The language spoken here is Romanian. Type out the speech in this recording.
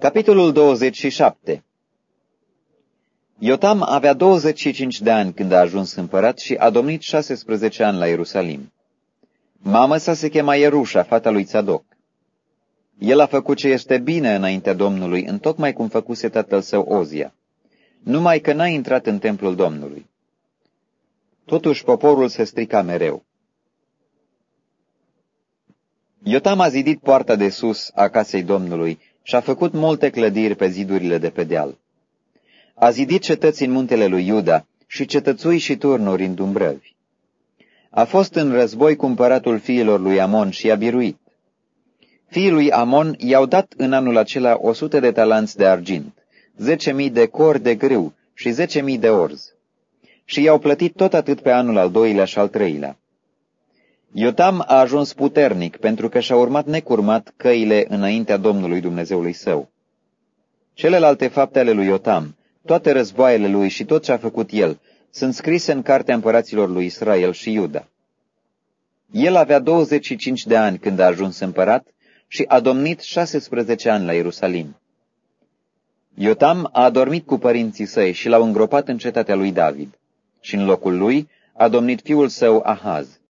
Capitolul 27 Iotam avea 25 de ani când a ajuns împărat și a domnit 16 ani la Ierusalim. Mama sa se chema Ierușa, fata lui Tzadok. El a făcut ce este bine înaintea Domnului, întocmai cum făcuse tatăl său Ozia, numai că n-a intrat în templul Domnului. Totuși poporul se strica mereu. Iotam a zidit poarta de sus a casei Domnului și a făcut multe clădiri pe zidurile de pe deal. A zidit cetăți în muntele lui Iuda și cetățui și turnuri în Dumbrăvi. A fost în război cu împăratul fiilor lui Amon și a biruit. Fiii lui Amon i-au dat în anul acela o sută de talanți de argint, zece mii de cor de grâu și zece mii de orz. Și i-au plătit tot atât pe anul al doilea și al treilea. Iotam a ajuns puternic pentru că și-a urmat necurmat căile înaintea Domnului Dumnezeului său. Celelalte fapte ale lui Iotam, toate războaiele lui și tot ce a făcut el, sunt scrise în cartea împăraților lui Israel și Iuda. El avea 25 de ani când a ajuns împărat și a domnit 16 ani la Ierusalim. Iotam a adormit cu părinții săi și l-au îngropat în cetatea lui David și în locul lui a domnit fiul său Ahaz.